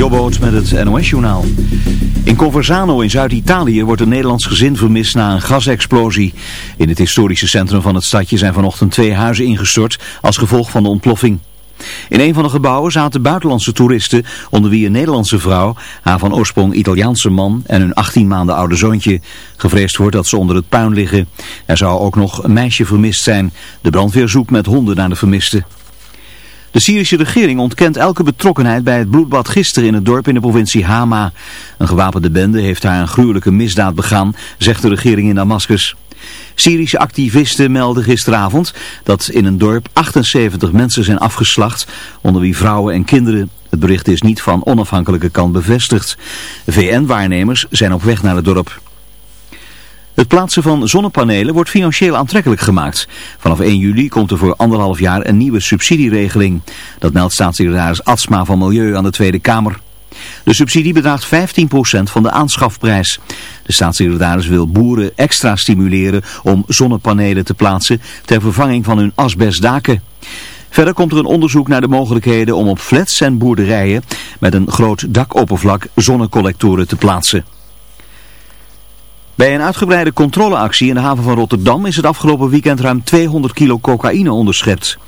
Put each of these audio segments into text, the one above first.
Jobboot met het NOS-journaal. In Conversano in Zuid-Italië wordt een Nederlands gezin vermist na een gasexplosie. In het historische centrum van het stadje zijn vanochtend twee huizen ingestort als gevolg van de ontploffing. In een van de gebouwen zaten buitenlandse toeristen, onder wie een Nederlandse vrouw, haar van oorsprong Italiaanse man en hun 18 maanden oude zoontje. Gevreesd wordt dat ze onder het puin liggen. Er zou ook nog een meisje vermist zijn. De brandweer zoekt met honden naar de vermisten. De Syrische regering ontkent elke betrokkenheid bij het bloedbad gisteren in het dorp in de provincie Hama. Een gewapende bende heeft daar een gruwelijke misdaad begaan, zegt de regering in Damascus. Syrische activisten melden gisteravond dat in een dorp 78 mensen zijn afgeslacht, onder wie vrouwen en kinderen. Het bericht is niet van onafhankelijke kant bevestigd. VN-waarnemers zijn op weg naar het dorp. Het plaatsen van zonnepanelen wordt financieel aantrekkelijk gemaakt. Vanaf 1 juli komt er voor anderhalf jaar een nieuwe subsidieregeling. Dat meldt staatssecretaris Atsma van Milieu aan de Tweede Kamer. De subsidie bedraagt 15% van de aanschafprijs. De staatssecretaris wil boeren extra stimuleren om zonnepanelen te plaatsen ter vervanging van hun asbestdaken. Verder komt er een onderzoek naar de mogelijkheden om op flats en boerderijen met een groot dakoppervlak zonnecollectoren te plaatsen. Bij een uitgebreide controleactie in de haven van Rotterdam is het afgelopen weekend ruim 200 kilo cocaïne onderschept.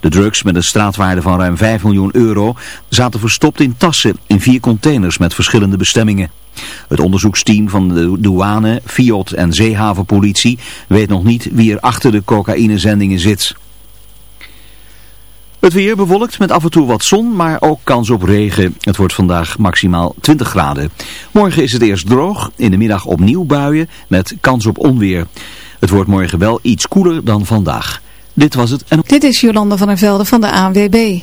De drugs met een straatwaarde van ruim 5 miljoen euro zaten verstopt in tassen in vier containers met verschillende bestemmingen. Het onderzoeksteam van de douane, Fiat en zeehavenpolitie weet nog niet wie er achter de cocaïnezendingen zit. Het weer bewolkt met af en toe wat zon, maar ook kans op regen. Het wordt vandaag maximaal 20 graden. Morgen is het eerst droog, in de middag opnieuw buien met kans op onweer. Het wordt morgen wel iets koeler dan vandaag. Dit was het. En... Dit is Jolanda van der Velde van de ANWB.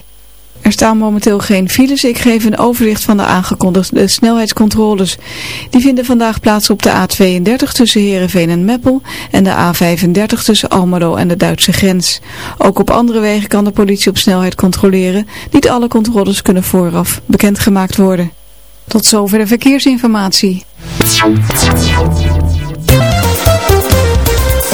Er staan momenteel geen files. Ik geef een overzicht van de aangekondigde snelheidscontroles. Die vinden vandaag plaats op de A32 tussen Heerenveen en Meppel en de A35 tussen Almelo en de Duitse grens. Ook op andere wegen kan de politie op snelheid controleren. Niet alle controles kunnen vooraf bekendgemaakt worden. Tot zover de verkeersinformatie.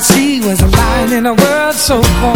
she was a lion in a world so cold.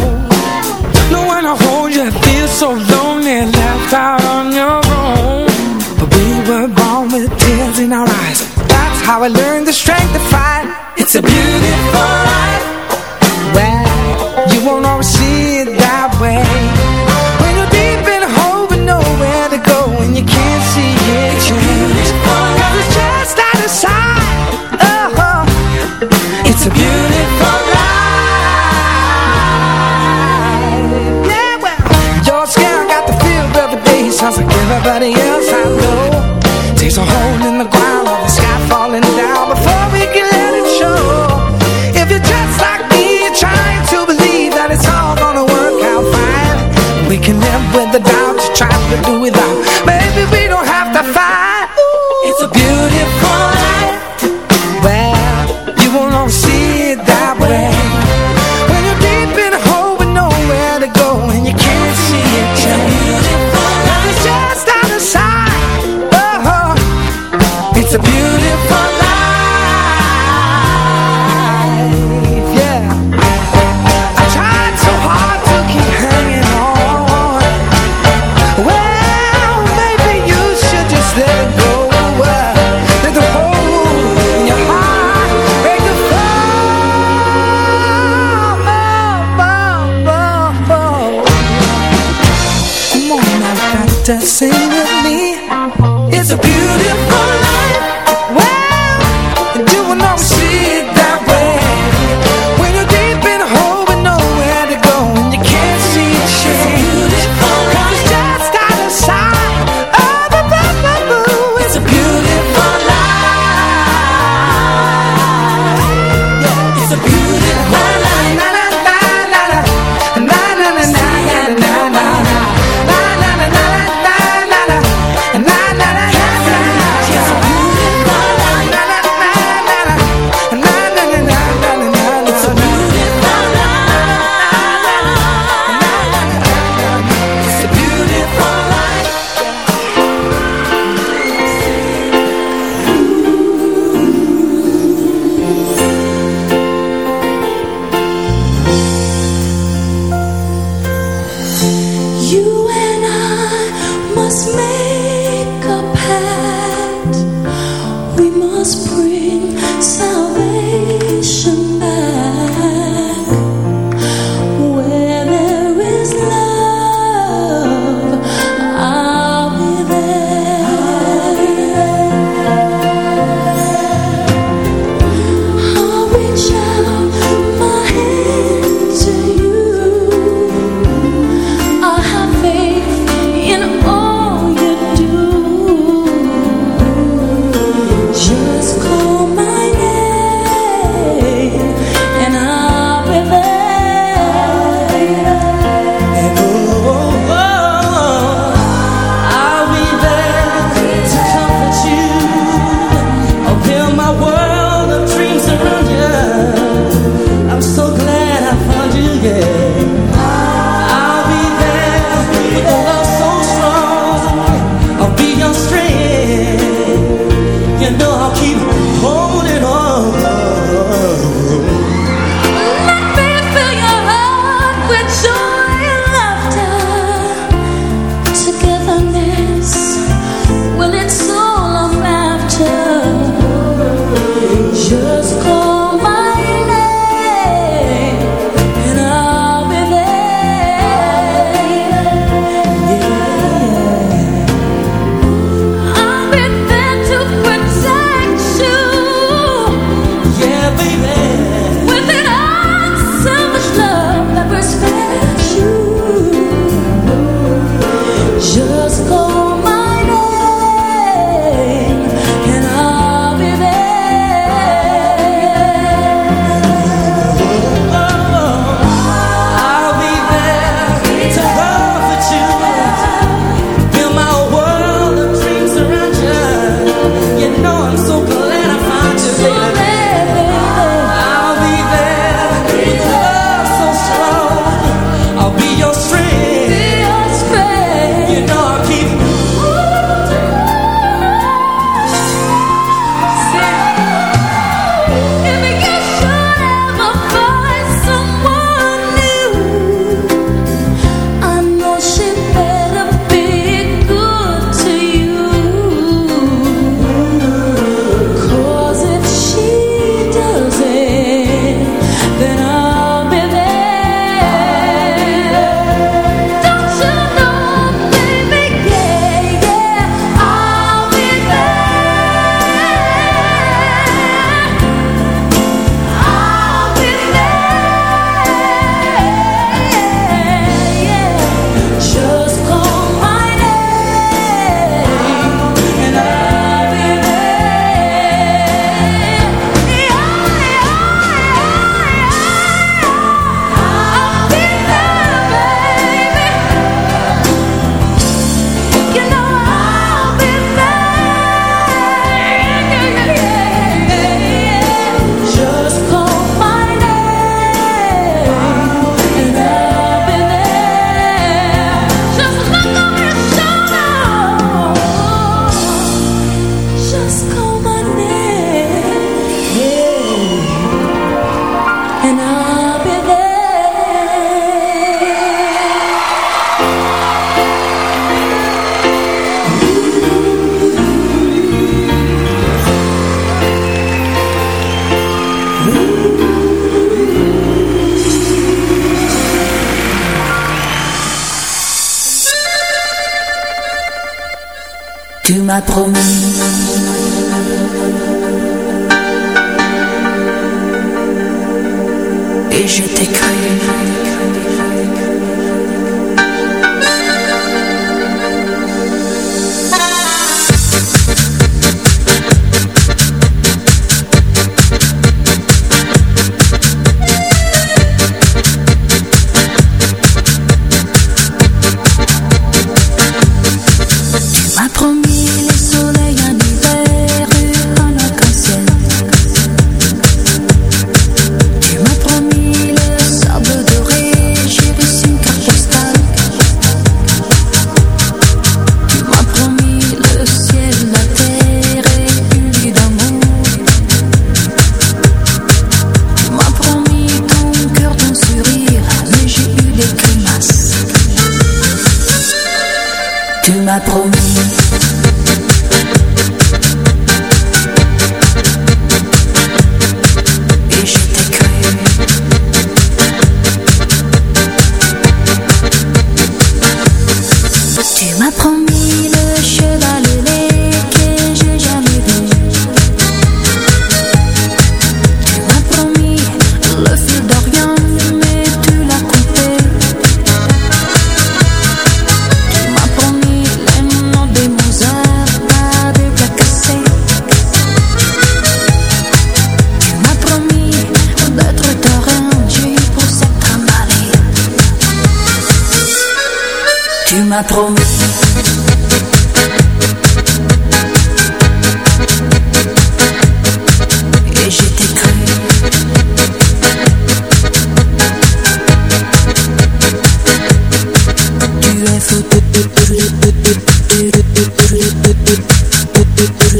tu.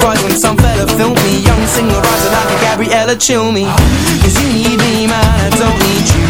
Enterprise when some fella filmed me. Young singer rising like a Gabriella chill me. Cause you need me man, I don't need you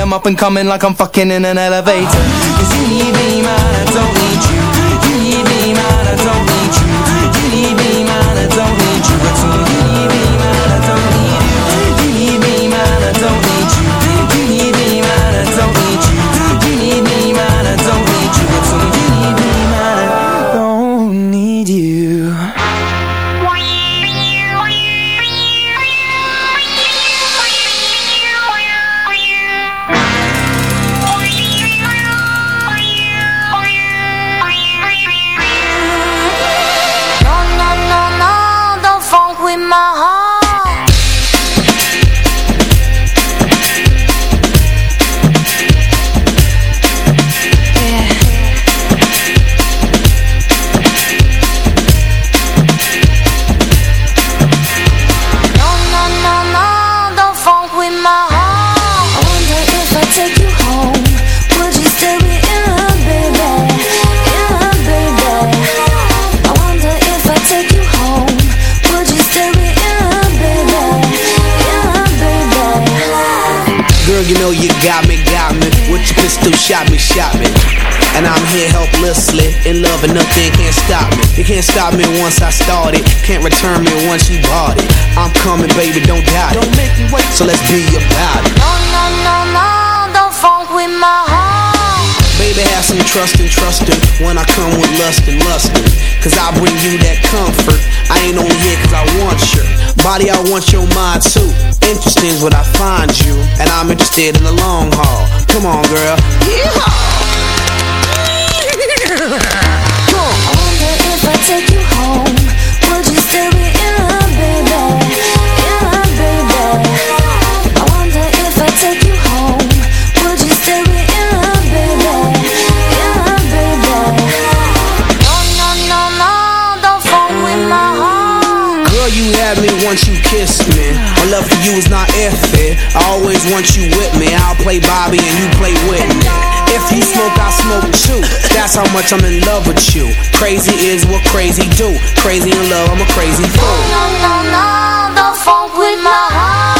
I'm up and coming Like I'm fucking in an elevator. Cause you need me man I don't need you know you got me, got me. With your pistol, shot me, shot me. And I'm here helplessly, in love and nothing can't stop me. You can't stop me once I started, can't return me once you bought it. I'm coming, baby, don't doubt it. Don't make me wait, so let's be about it. No, no, no, no, don't funk with my heart. Baby, have some trust and trusting when I come with lust and lusting. Cause I bring you that comfort. I ain't only here cause I want your body, I want your mind too. Interesting is what I find you, and I'm interested in the long haul. Come on, girl. Yeehaw! I wonder if I take you home, would you still be once you kissed me. My love for you is not if it. I always want you with me. I'll play Bobby and you play Whitney. If you smoke, I smoke too. That's how much I'm in love with you. Crazy is what crazy do. Crazy in love, I'm a crazy fool. No, no, no, don't fuck with my heart.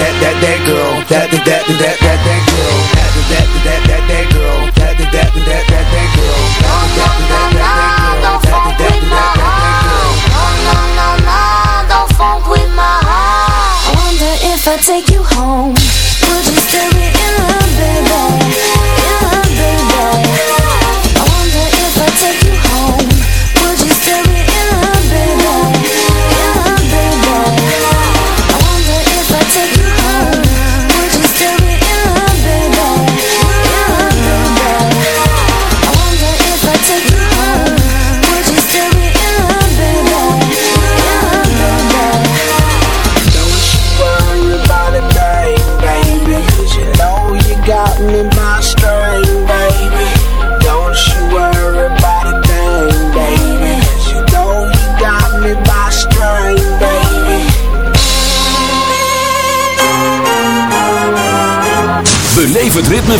That, that, that, that, that girl. That, that, that, that, that, that girl. That, that, that, that, that, that girl. That, that, that, that, that, that girl. That, that, that, that, that, girl. Don't That, fuck that, with that, my that, that, girl. heart. No, no, no, no, don't fuck with my heart. I wonder if I take you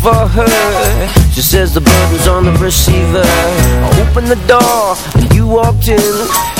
For her. She says the button's on the receiver. I opened the door and you walked in.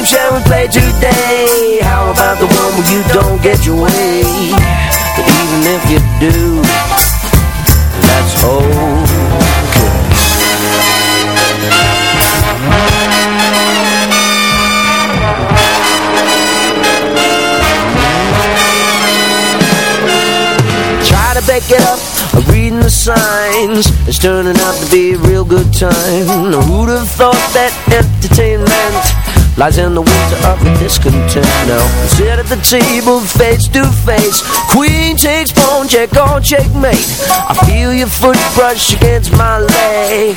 Game shall we play today? How about the one where you don't get your way? But even if you do, that's okay. Try to back it up, reading the signs It's turning out to be a real good time Who'd have thought that entertainment Lies in the winter of the discontent. Now sit at the table face to face. Queen takes pawn, check on checkmate. I feel your foot brush against my leg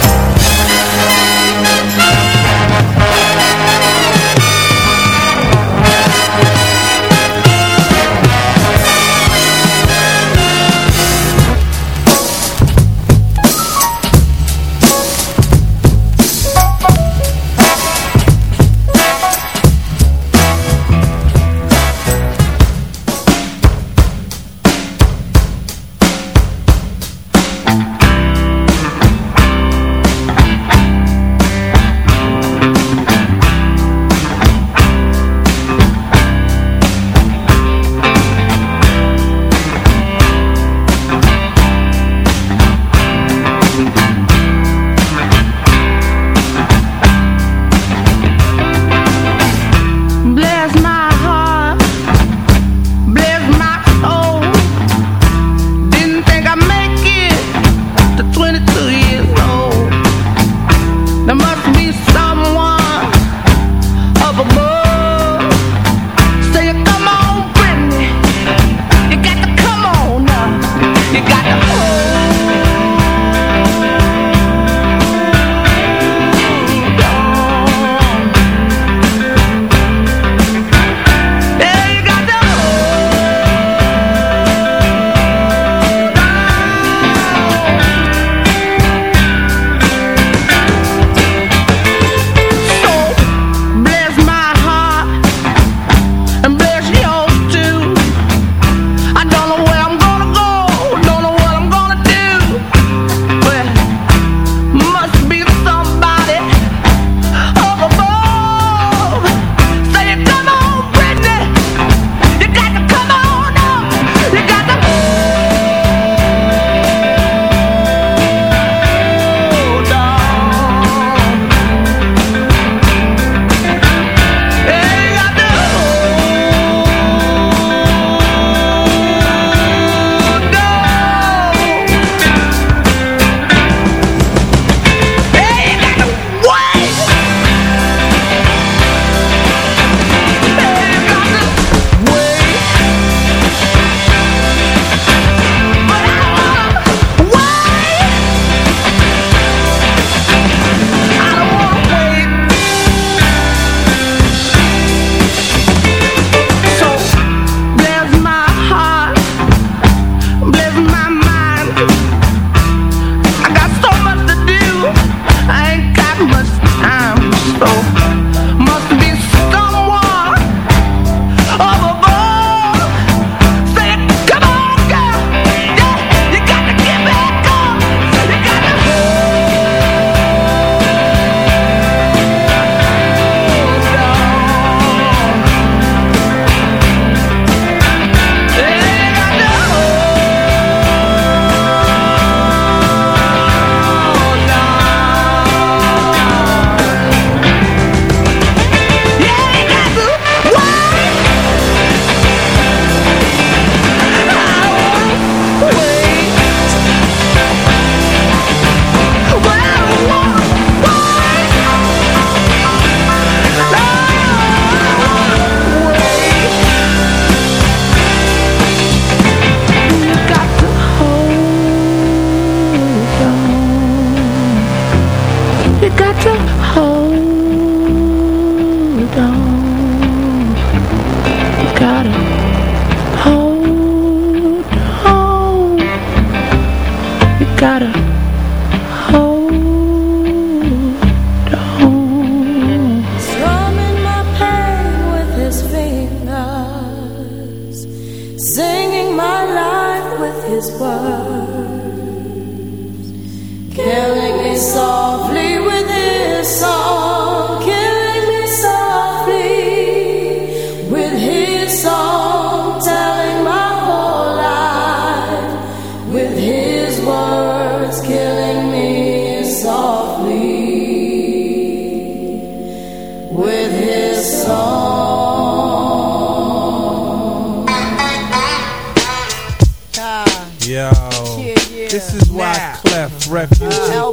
This is why Clef Refuge Cat,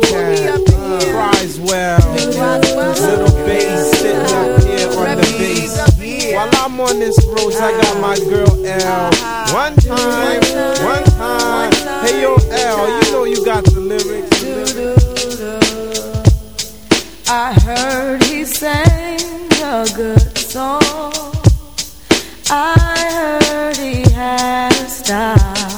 Criswell, Little Bass sitting up here on the bass. While I'm on this road, I got my girl L. Uh-huh. One time, one time. Hey yo, L, you know you got the lyrics. I heard he sang a good song. I heard he had style.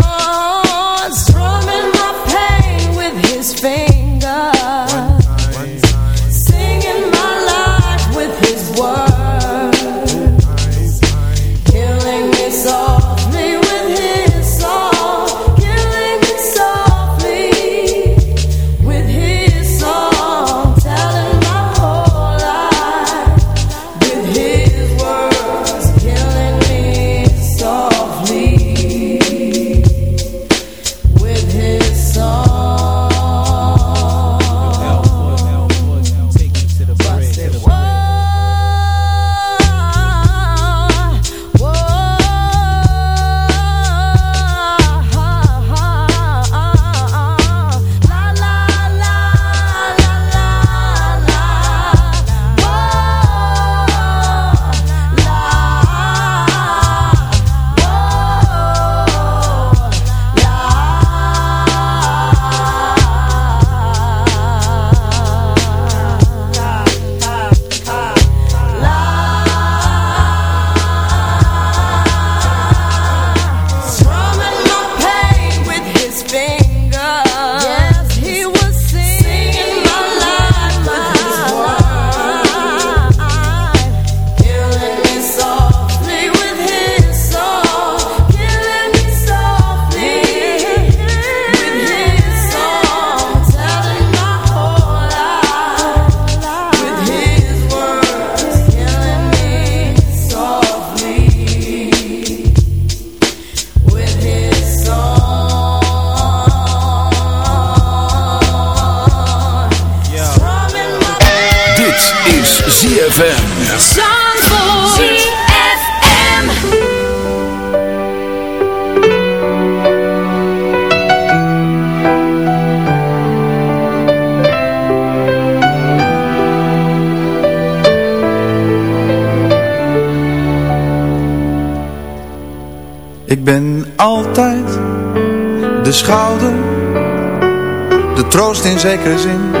ZFM. Zandvoort. ZFM. Ik ben altijd de schouder, de troost in zekere zin.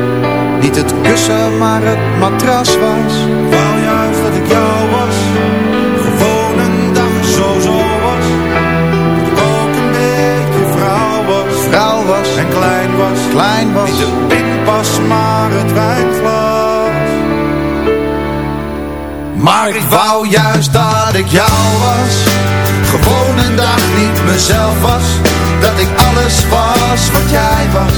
het kussen maar het matras was. Wou juist dat ik jou was, gewoon een dag zo zo was. Dat ik ook een beetje vrouw was, vrouw was en klein was, klein was. Niet de pinpas maar het wijnglas. Maar ik wou juist dat ik jou was Gewoon een dag niet mezelf was Dat ik alles was wat jij was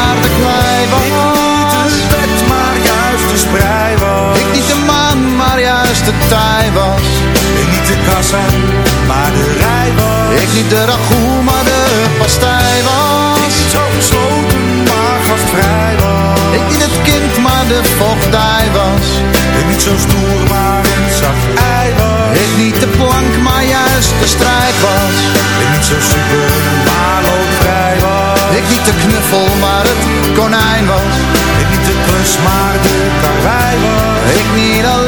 was Ik niet de kassa, maar de rij was Ik niet de ragout, maar de pastij was Ik niet zo gesloten, maar gastvrij was ik niet het kind, maar de vochtdij was. Ik niet zo stoer, maar een zacht ei was. Ik niet de plank, maar juist de strijd was. Ik niet zo super, maar loodvrij was. Ik niet de knuffel, maar het konijn was. Ik niet de klus, maar de karwei was. Ik niet alleen,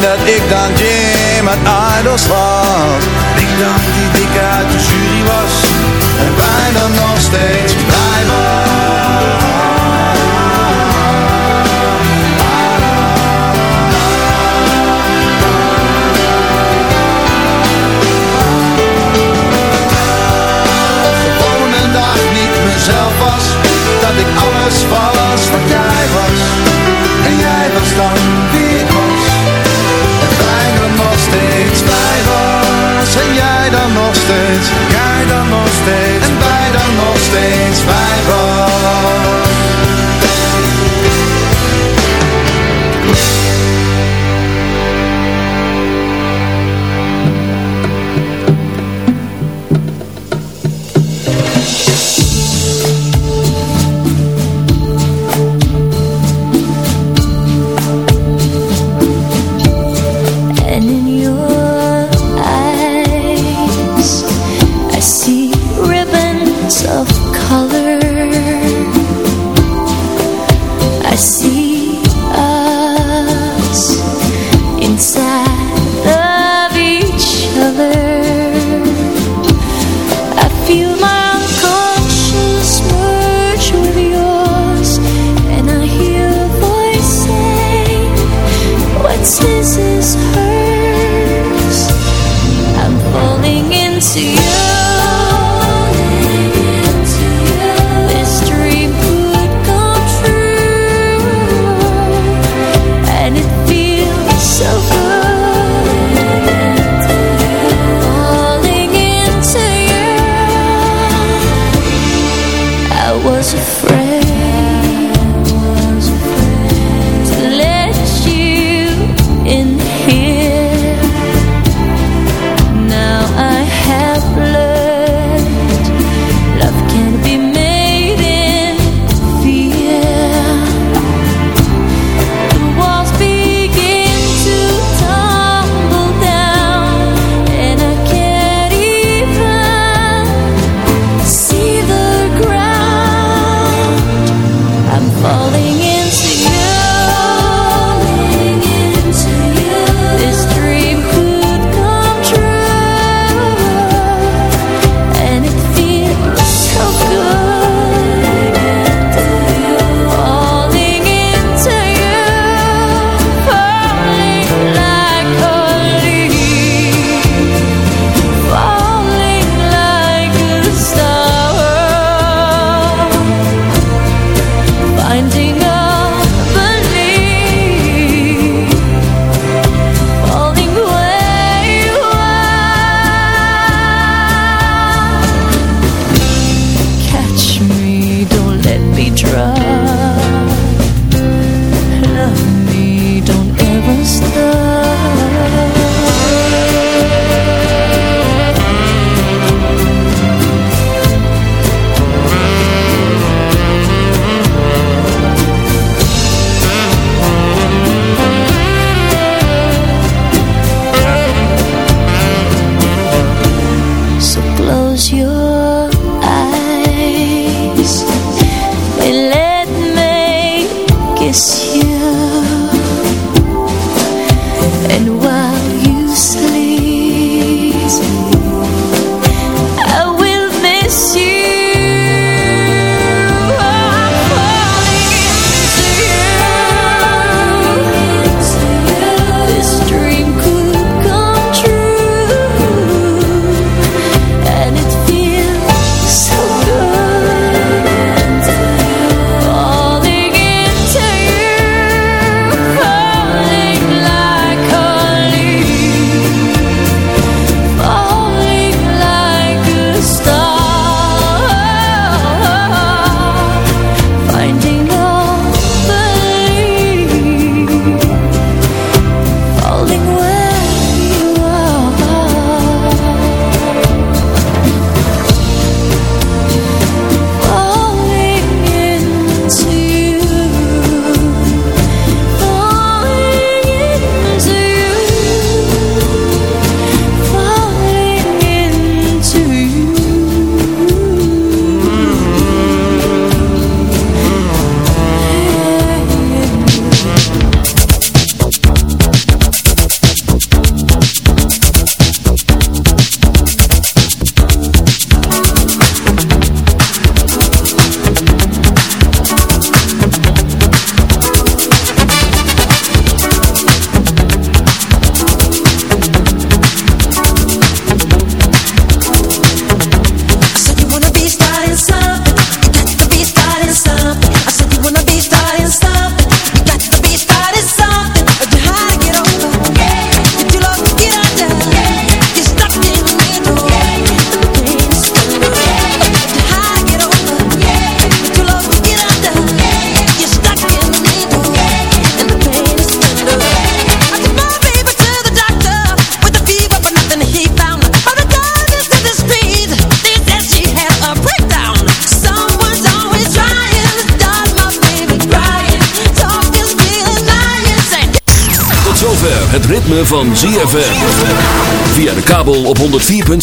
Dat ik dan Jim uit Idols was. Ik dan die dikke uit de jury was. En bijna nog steeds blij niet mezelf was Dat ik alles was wat jij was En jij was dan dan nog steeds. Jij dan nog steeds